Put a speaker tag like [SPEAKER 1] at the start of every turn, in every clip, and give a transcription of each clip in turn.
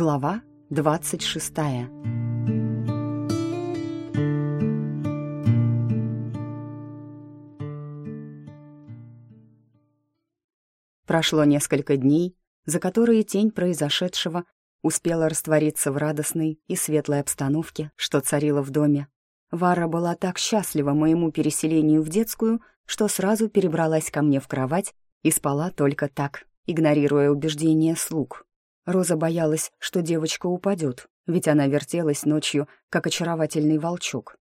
[SPEAKER 1] Глава двадцать шестая. Прошло несколько дней, за которые тень произошедшего успела раствориться в радостной и светлой обстановке, что царила в доме. Вара была так счастлива моему переселению в детскую, что сразу перебралась ко мне в кровать и спала только так, игнорируя убеждения слуг. Роза боялась, что девочка упадет, ведь она вертелась ночью, как очаровательный волчок.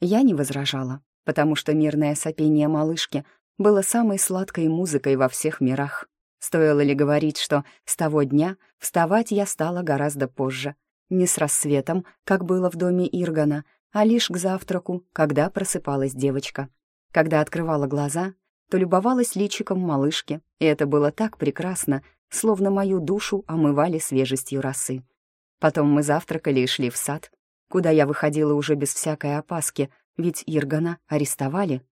[SPEAKER 1] Я не возражала, потому что мирное сопение малышки было самой сладкой музыкой во всех мирах. Стоило ли говорить, что с того дня вставать я стала гораздо позже. Не с рассветом, как было в доме Иргана, а лишь к завтраку, когда просыпалась девочка. Когда открывала глаза, то любовалась личиком малышки, и это было так прекрасно, словно мою душу омывали свежестью росы. Потом мы завтракали и шли в сад, куда я выходила уже без всякой опаски, ведь Иргана арестовали.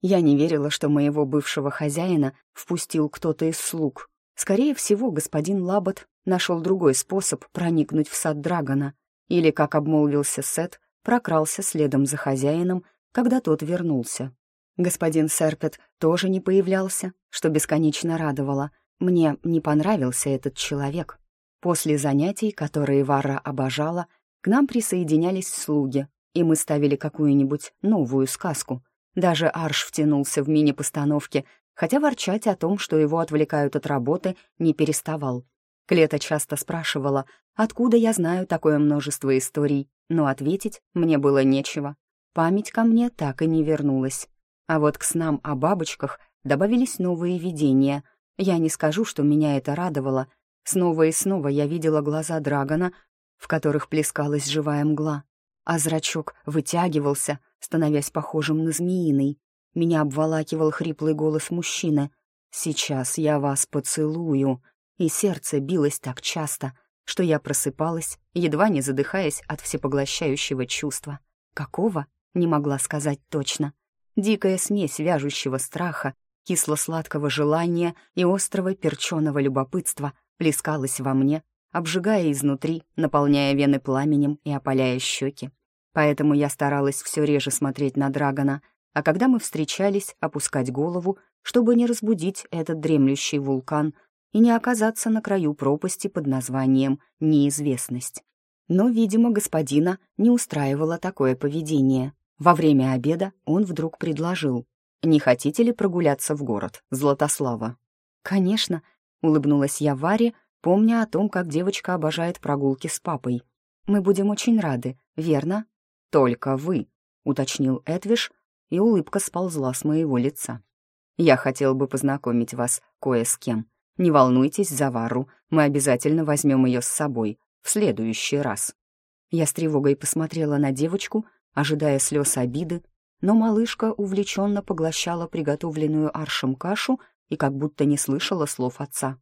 [SPEAKER 1] Я не верила, что моего бывшего хозяина впустил кто-то из слуг. Скорее всего, господин Лабот нашел другой способ проникнуть в сад Драгона, или, как обмолвился Сет, прокрался следом за хозяином, когда тот вернулся. Господин Серпет тоже не появлялся, что бесконечно радовало. Мне не понравился этот человек. После занятий, которые Вара обожала, к нам присоединялись слуги, и мы ставили какую-нибудь новую сказку. Даже Арш втянулся в мини-постановки, хотя ворчать о том, что его отвлекают от работы, не переставал. Клета часто спрашивала, откуда я знаю такое множество историй, но ответить мне было нечего. Память ко мне так и не вернулась. А вот к снам о бабочках добавились новые видения. Я не скажу, что меня это радовало. Снова и снова я видела глаза Драгона, в которых плескалась живая мгла, а зрачок вытягивался, становясь похожим на змеиный. Меня обволакивал хриплый голос мужчины. «Сейчас я вас поцелую», и сердце билось так часто, что я просыпалась, едва не задыхаясь от всепоглощающего чувства. Какого? Не могла сказать точно. Дикая смесь вяжущего страха, кисло-сладкого желания и острого перченого любопытства плескалась во мне, обжигая изнутри, наполняя вены пламенем и опаляя щеки. Поэтому я старалась все реже смотреть на Драгона, а когда мы встречались, опускать голову, чтобы не разбудить этот дремлющий вулкан и не оказаться на краю пропасти под названием «неизвестность». Но, видимо, господина не устраивало такое поведение. Во время обеда он вдруг предложил. «Не хотите ли прогуляться в город, Златослава?» «Конечно», — улыбнулась я Варе, помня о том, как девочка обожает прогулки с папой. «Мы будем очень рады, верно?» «Только вы», — уточнил Эдвиш, и улыбка сползла с моего лица. «Я хотел бы познакомить вас кое с кем. Не волнуйтесь за Вару, мы обязательно возьмем ее с собой в следующий раз». Я с тревогой посмотрела на девочку, ожидая слез обиды, но малышка увлеченно поглощала приготовленную аршем кашу и как будто не слышала слов отца.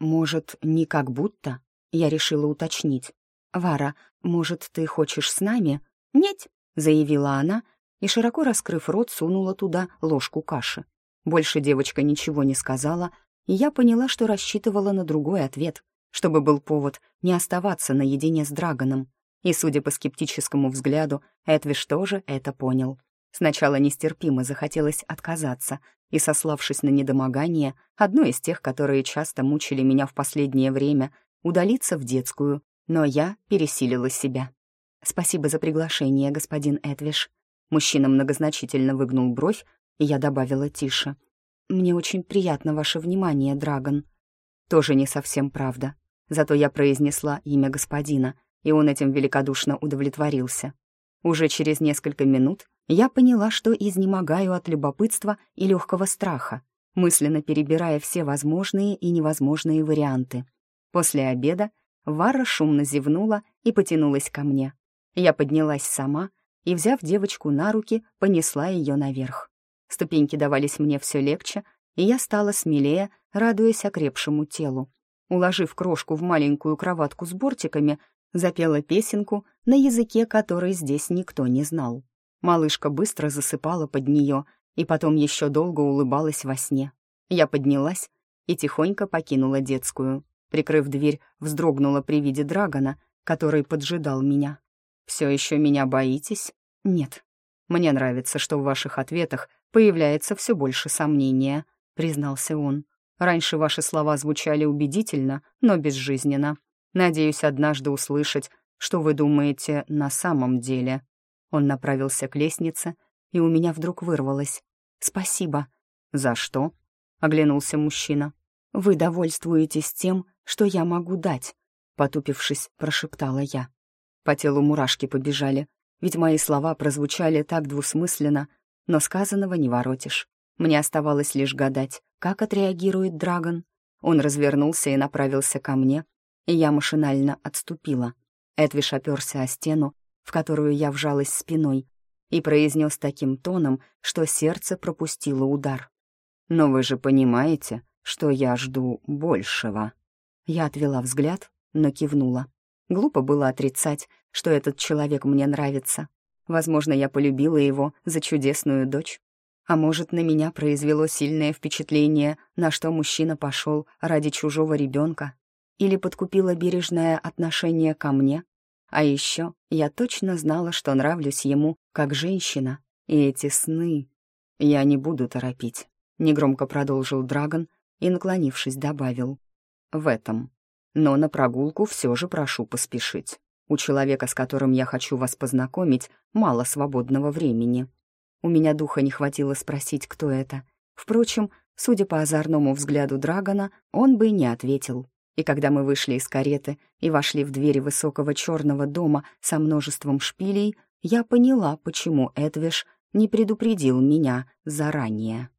[SPEAKER 1] «Может, не как будто?» — я решила уточнить. «Вара, может, ты хочешь с нами?» «Нет», — заявила она, и, широко раскрыв рот, сунула туда ложку каши. Больше девочка ничего не сказала, и я поняла, что рассчитывала на другой ответ, чтобы был повод не оставаться наедине с Драгоном. И, судя по скептическому взгляду, Эдвиш тоже это понял. Сначала нестерпимо захотелось отказаться, и, сославшись на недомогание, одно из тех, которые часто мучили меня в последнее время, удалиться в детскую, но я пересилила себя. «Спасибо за приглашение, господин Эдвиш». Мужчина многозначительно выгнул бровь, и я добавила тише. «Мне очень приятно ваше внимание, Драгон». Тоже не совсем правда. Зато я произнесла имя господина — и он этим великодушно удовлетворился. Уже через несколько минут я поняла, что изнемогаю от любопытства и легкого страха, мысленно перебирая все возможные и невозможные варианты. После обеда Вара шумно зевнула и потянулась ко мне. Я поднялась сама и, взяв девочку на руки, понесла ее наверх. Ступеньки давались мне все легче, и я стала смелее, радуясь окрепшему телу. Уложив крошку в маленькую кроватку с бортиками, запела песенку на языке, который здесь никто не знал. Малышка быстро засыпала под нее и потом еще долго улыбалась во сне. Я поднялась и тихонько покинула детскую. Прикрыв дверь, вздрогнула при виде Драгона, который поджидал меня. «Все еще меня боитесь?» «Нет. Мне нравится, что в ваших ответах появляется все больше сомнения», — признался он. «Раньше ваши слова звучали убедительно, но безжизненно. Надеюсь однажды услышать, что вы думаете на самом деле». Он направился к лестнице, и у меня вдруг вырвалось. «Спасибо». «За что?» — оглянулся мужчина. «Вы довольствуетесь тем, что я могу дать», — потупившись, прошептала я. По телу мурашки побежали, ведь мои слова прозвучали так двусмысленно, но сказанного не воротишь. Мне оставалось лишь гадать, как отреагирует Драгон. Он развернулся и направился ко мне, и я машинально отступила. Эдвиш оперся о стену, в которую я вжалась спиной, и произнес таким тоном, что сердце пропустило удар. «Но вы же понимаете, что я жду большего». Я отвела взгляд, но кивнула. Глупо было отрицать, что этот человек мне нравится. Возможно, я полюбила его за чудесную дочь. А может, на меня произвело сильное впечатление, на что мужчина пошел ради чужого ребенка, или подкупило бережное отношение ко мне. А еще я точно знала, что нравлюсь ему как женщина, и эти сны... Я не буду торопить, — негромко продолжил Драгон и, наклонившись, добавил. В этом. Но на прогулку все же прошу поспешить. У человека, с которым я хочу вас познакомить, мало свободного времени. У меня духа не хватило спросить, кто это. Впрочем, судя по озорному взгляду Драгона, он бы не ответил. И когда мы вышли из кареты и вошли в двери высокого черного дома со множеством шпилей, я поняла, почему Эдвиш не предупредил меня заранее.